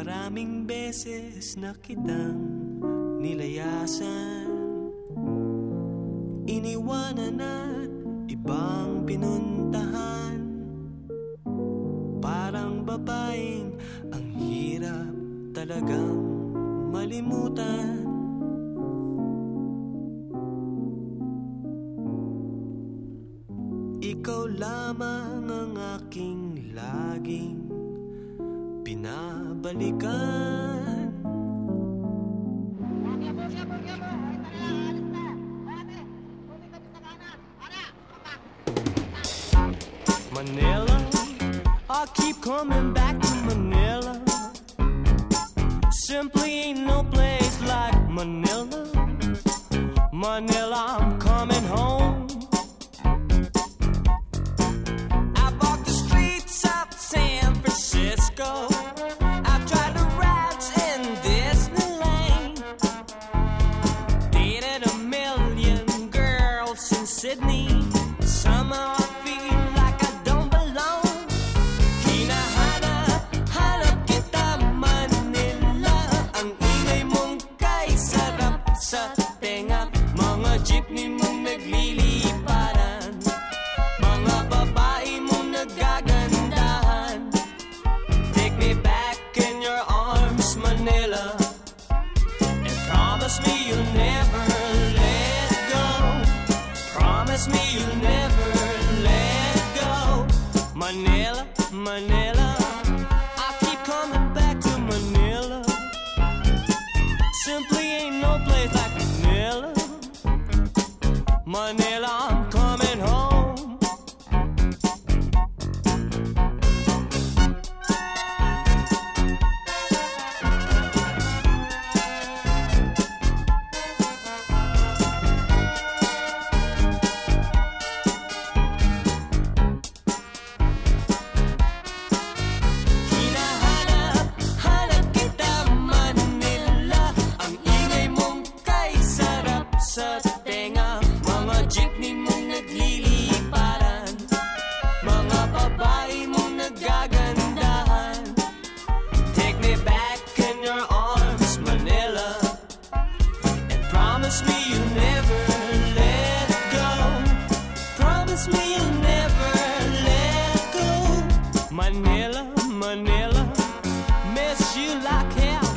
Maraming beses na kitang nilayasan. Iniwanan at ibang pinuntahan. Parang babaeng ang hirap talagang malimutan. Ikaw lamang ang aking laging pinabalikan Manila, I keep coming back to Manila. Simply ain't no place like Manila. Manila, you'll never let go. Promise me you'll never let go. Manila, Manila. I keep coming back to Manila. Simply ain't no place like Manila. Manila, Manila, Manila. Miss you like hell,